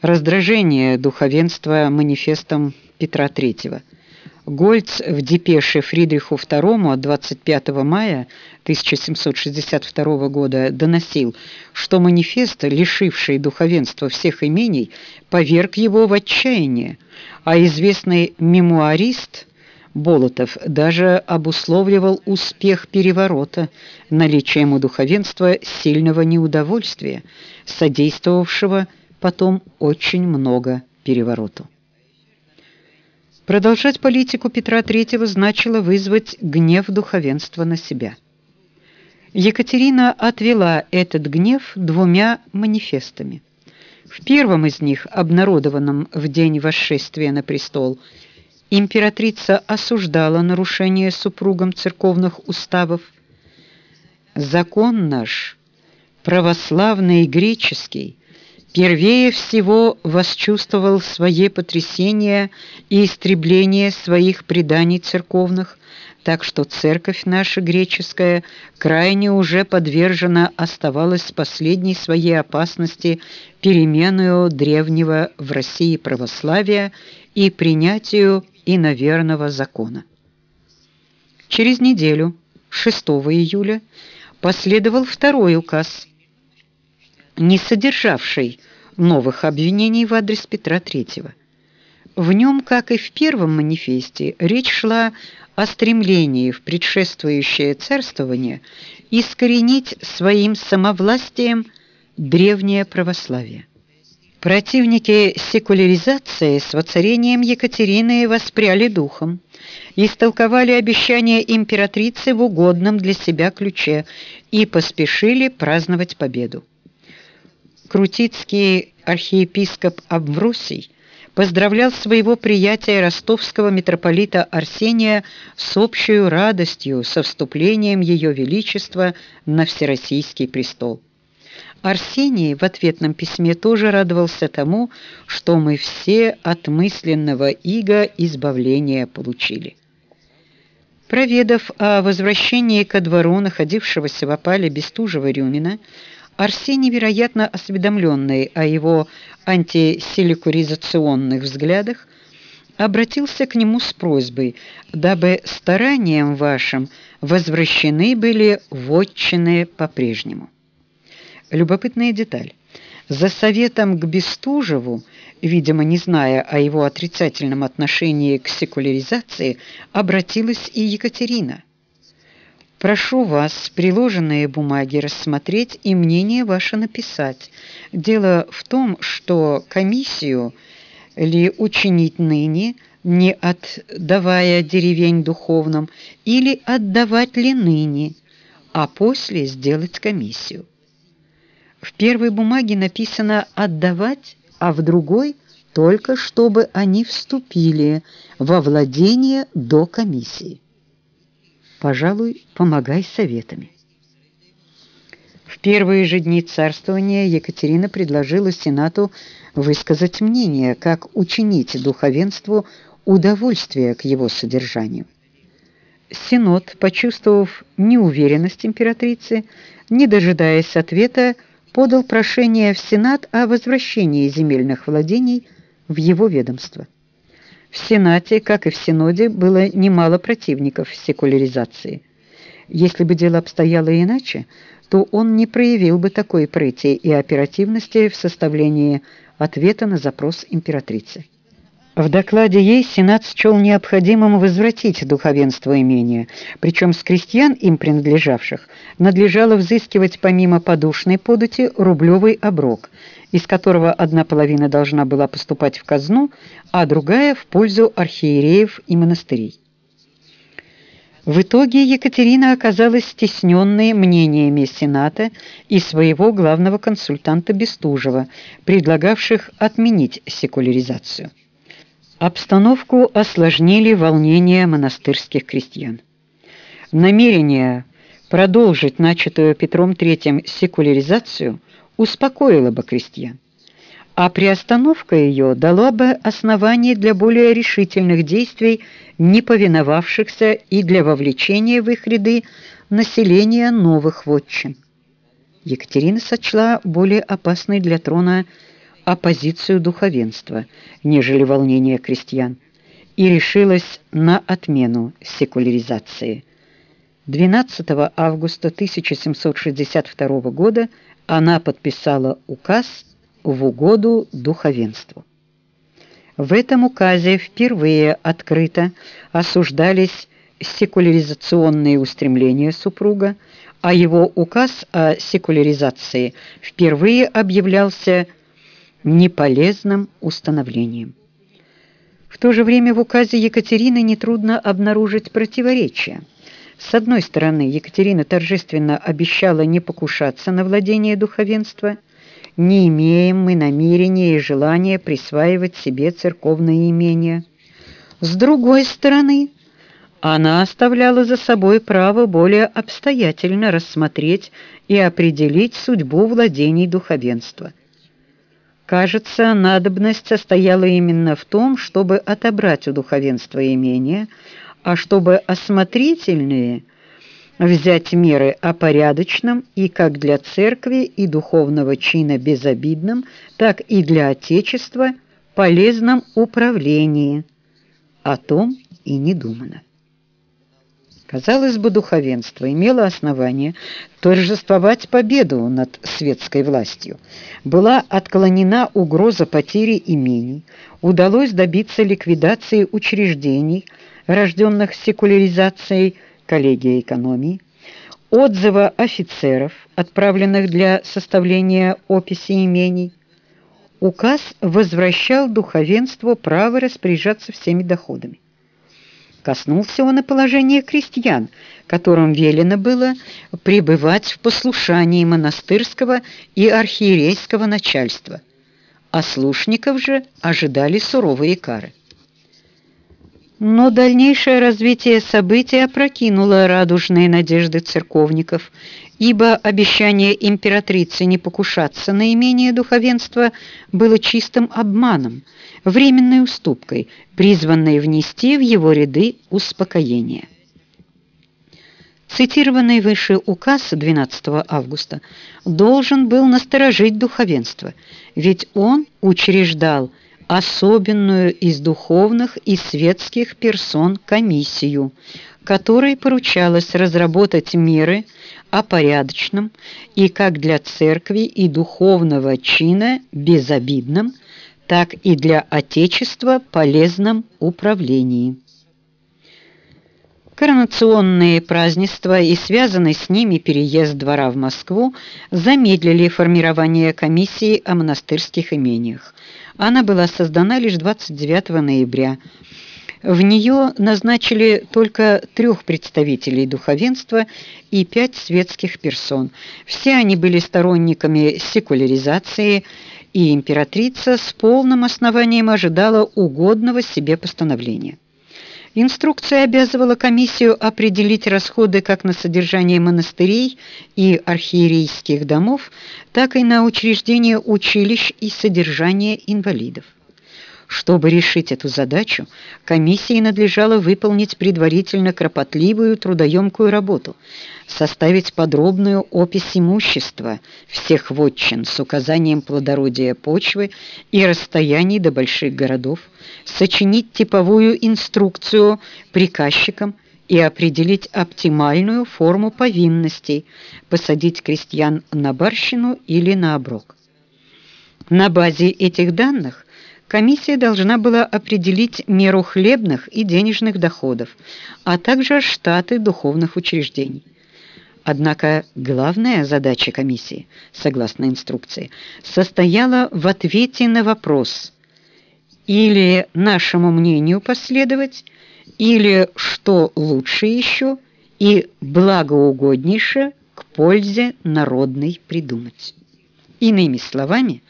раздражение духовенства манифестом Петра III. Гольц в депеше Фридриху II от 25 мая 1762 года доносил, что манифест, лишивший духовенства всех имений, поверг его в отчаяние, а известный мемуарист Болотов даже обусловливал успех переворота наличием у духовенства сильного неудовольствия, содействовавшего потом очень много перевороту. Продолжать политику Петра III значило вызвать гнев духовенства на себя. Екатерина отвела этот гнев двумя манифестами. В первом из них, обнародованном в день восшествия на престол, императрица осуждала нарушение супругом церковных уставов. Закон наш, православный и греческий, первее всего восчувствовал свои потрясения и истребление своих преданий церковных, так что церковь наша греческая крайне уже подвержена оставалась последней своей опасности переменою древнего в России православия и принятию иноверного закона. Через неделю, 6 июля, последовал второй указ – не содержавший новых обвинений в адрес Петра III. В нем, как и в первом манифесте, речь шла о стремлении в предшествующее царствование искоренить своим самовластием древнее православие. Противники секуляризации с воцарением Екатерины воспряли духом истолковали обещание императрицы в угодном для себя ключе и поспешили праздновать победу. Крутицкий архиепископ Амвросий поздравлял своего приятеля ростовского митрополита Арсения с общей радостью со вступлением ее величества на всероссийский престол. Арсений в ответном письме тоже радовался тому, что мы все от мысленного ига избавления получили. Проведав о возвращении ко двору находившегося в опале Бестужева-Рюмина, Арсений, вероятно, осведомленный о его антиселекуризационных взглядах, обратился к нему с просьбой, дабы старанием вашим возвращены были вотчины по-прежнему. Любопытная деталь. За советом к Бестужеву, видимо, не зная о его отрицательном отношении к секуляризации, обратилась и Екатерина – Прошу вас приложенные бумаги рассмотреть и мнение ваше написать. Дело в том, что комиссию ли учинить ныне, не отдавая деревень духовным, или отдавать ли ныне, а после сделать комиссию. В первой бумаге написано «отдавать», а в другой только чтобы они вступили во владение до комиссии пожалуй, помогай советами. В первые же дни царствования Екатерина предложила Сенату высказать мнение, как учинить духовенству удовольствие к его содержанию. Синод, почувствовав неуверенность императрицы, не дожидаясь ответа, подал прошение в Сенат о возвращении земельных владений в его ведомство. В Сенате, как и в Синоде, было немало противников секуляризации. Если бы дело обстояло иначе, то он не проявил бы такой прыти и оперативности в составлении ответа на запрос императрицы. В докладе ей Сенат счел необходимым возвратить духовенство имения, причем с крестьян, им принадлежавших, надлежало взыскивать помимо подушной подати рублевый оброк, из которого одна половина должна была поступать в казну, а другая в пользу архиереев и монастырей. В итоге Екатерина оказалась стесненной мнениями Сената и своего главного консультанта Бестужева, предлагавших отменить секуляризацию. Обстановку осложнили волнения монастырских крестьян. Намерение продолжить начатую Петром III секуляризацию успокоило бы крестьян. а приостановка ее дала бы основание для более решительных действий, не повиновавшихся и для вовлечения в их ряды населения новых вотчин. Екатерина сочла более опасной для трона оппозицию духовенства, нежели волнение крестьян, и решилась на отмену секуляризации. 12 августа 1762 года она подписала указ в угоду духовенству. В этом указе впервые открыто осуждались секуляризационные устремления супруга, а его указ о секуляризации впервые объявлялся неполезным установлением. В то же время в указе Екатерины нетрудно обнаружить противоречия. С одной стороны, Екатерина торжественно обещала не покушаться на владение духовенства, не имеем мы намерения и желания присваивать себе церковные имения. С другой стороны, она оставляла за собой право более обстоятельно рассмотреть и определить судьбу владений духовенства. Кажется, надобность состояла именно в том, чтобы отобрать у духовенства имения, а чтобы осмотрительные взять меры о порядочном и как для церкви и духовного чина безобидном, так и для Отечества полезном управлении. О том и не думано. Казалось бы, духовенство имело основание торжествовать победу над светской властью. Была отклонена угроза потери имений, удалось добиться ликвидации учреждений, рожденных секуляризацией коллегии экономии, отзыва офицеров, отправленных для составления описи имений. Указ возвращал духовенству право распоряжаться всеми доходами. Коснулся он и положения крестьян, которым велено было пребывать в послушании монастырского и архиерейского начальства, а слушников же ожидали суровые кары. Но дальнейшее развитие событий опрокинуло радужные надежды церковников, ибо обещание императрицы не покушаться на имение духовенства было чистым обманом – временной уступкой, призванной внести в его ряды успокоение. Цитированный выше указ 12 августа должен был насторожить духовенство, ведь он учреждал особенную из духовных и светских персон комиссию, которой поручалось разработать меры о порядочном и как для церкви и духовного чина безобидном так и для Отечества полезном управлении. Коронационные празднества и связанный с ними переезд двора в Москву замедлили формирование комиссии о монастырских имениях. Она была создана лишь 29 ноября. В нее назначили только трех представителей духовенства и пять светских персон. Все они были сторонниками секуляризации, и императрица с полным основанием ожидала угодного себе постановления. Инструкция обязывала комиссию определить расходы как на содержание монастырей и архиерейских домов, так и на учреждение училищ и содержание инвалидов. Чтобы решить эту задачу, комиссии надлежало выполнить предварительно кропотливую трудоемкую работу, составить подробную опись имущества всех вотчин с указанием плодородия почвы и расстояний до больших городов, сочинить типовую инструкцию приказчикам и определить оптимальную форму повинностей, посадить крестьян на барщину или на оброк. На базе этих данных комиссия должна была определить меру хлебных и денежных доходов, а также штаты духовных учреждений. Однако главная задача комиссии, согласно инструкции, состояла в ответе на вопрос или нашему мнению последовать, или что лучше еще и благоугоднейше к пользе народной придумать. Иными словами,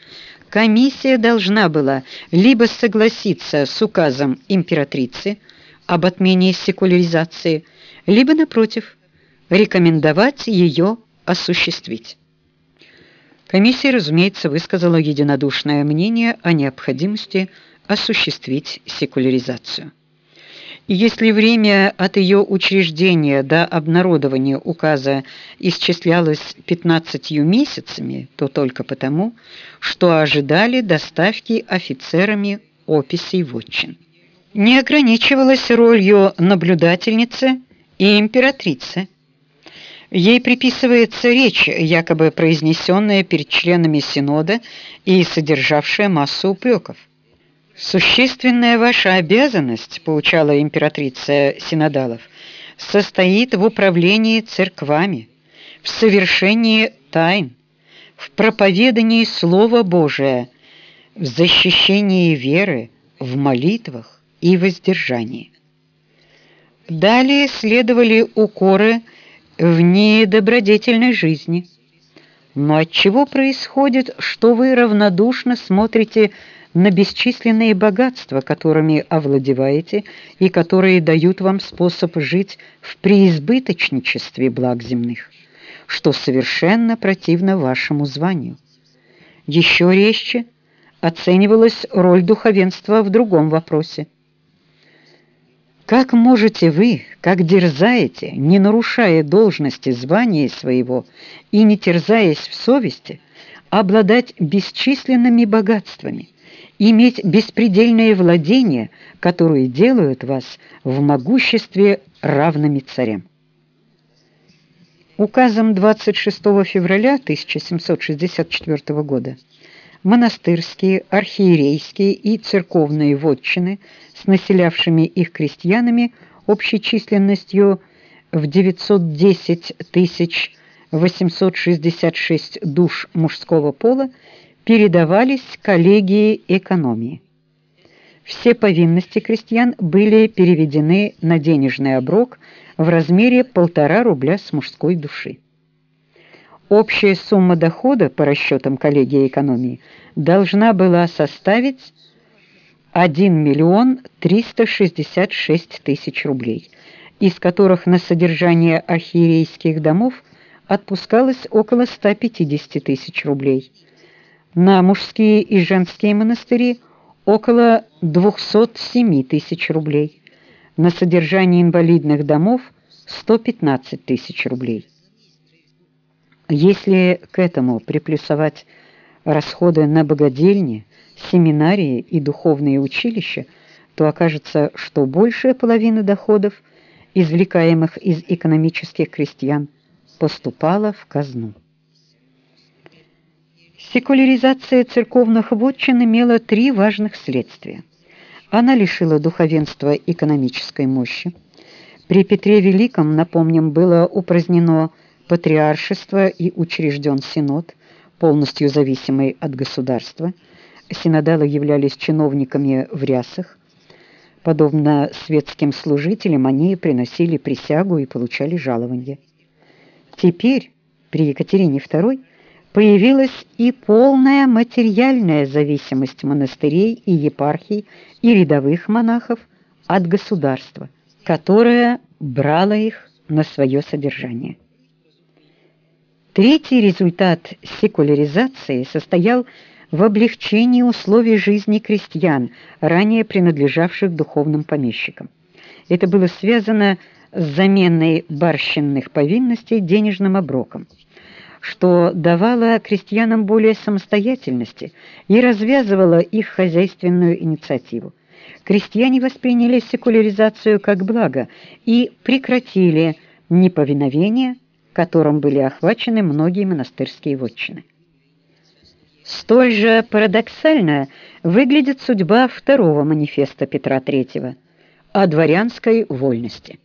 комиссия должна была либо согласиться с указом императрицы об отмене секуляризации, либо, напротив, рекомендовать ее осуществить. Комиссия, разумеется, высказала единодушное мнение о необходимости осуществить секуляризацию. И если время от ее учреждения до обнародования указа исчислялось 15 месяцами, то только потому, что ожидали доставки офицерами описей вотчин. Не ограничивалась ролью наблюдательницы и императрицы. Ей приписывается речь, якобы произнесенная перед членами синода и содержавшая массу упреков. Существенная ваша обязанность, поучала императрица Синодалов, состоит в управлении церквами, в совершении тайн, в проповедании слова Божия, в защищении веры, в молитвах и воздержании. Далее следовали укоры в недобродетельной жизни. Но от чего происходит, что вы равнодушно смотрите на бесчисленные богатства, которыми овладеваете и которые дают вам способ жить в преизбыточничестве благ земных, что совершенно противно вашему званию. Еще резче оценивалась роль духовенства в другом вопросе. Как можете вы, как дерзаете, не нарушая должности звания своего и не терзаясь в совести, обладать бесчисленными богатствами, иметь беспредельное владение, которые делают вас в могуществе равными царям. Указом 26 февраля 1764 года монастырские, архиерейские и церковные вотчины с населявшими их крестьянами общей численностью в 910 866 душ мужского пола передавались коллегии экономии. Все повинности крестьян были переведены на денежный оброк в размере полтора рубля с мужской души. Общая сумма дохода по расчетам коллегии экономии должна была составить 1 миллион 366 тысяч рублей, из которых на содержание архиерейских домов отпускалось около 150 тысяч рублей – на мужские и женские монастыри около 207 тысяч рублей, на содержание инвалидных домов 115 тысяч рублей. Если к этому приплюсовать расходы на богадельни, семинарии и духовные училища, то окажется, что большая половина доходов, извлекаемых из экономических крестьян, поступала в казну. Секуляризация церковных вотчин имела три важных следствия. Она лишила духовенства экономической мощи. При Петре Великом, напомним, было упразднено патриаршество и учрежден синод, полностью зависимый от государства. Синодалы являлись чиновниками в рясах. Подобно светским служителям, они приносили присягу и получали жалование. Теперь, при Екатерине II, появилась и полная материальная зависимость монастырей и епархий и рядовых монахов от государства, которое брало их на свое содержание. Третий результат секуляризации состоял в облегчении условий жизни крестьян, ранее принадлежавших духовным помещикам. Это было связано с заменой барщинных повинностей денежным оброком что давало крестьянам более самостоятельности и развязывало их хозяйственную инициативу. Крестьяне восприняли секуляризацию как благо и прекратили неповиновение, которым были охвачены многие монастырские вотчины. Столь же парадоксально выглядит судьба второго манифеста Петра III о дворянской вольности.